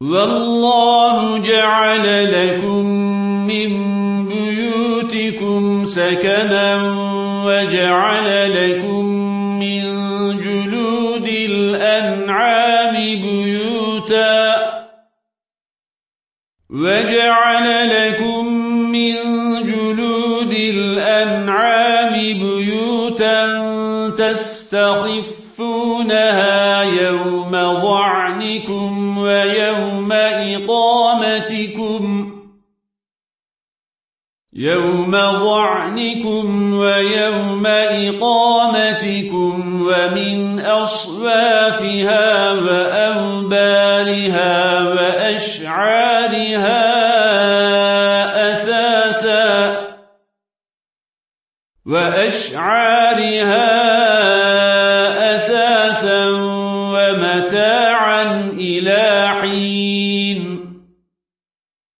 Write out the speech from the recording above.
والله جعل لكم من بيوتكم سكنا وجعل لكم من جلود الأنعام بيوتا وجعل لكم من جلود الأنعام بيوتا تستخفونها يوم ضعنكم ويوم إقامتكم يوم ضعنكم ويوم إقامتكم ومن أصوافها وأوبارها وأشعارها أثاثا وأشعارها ومتاعا إلى حين.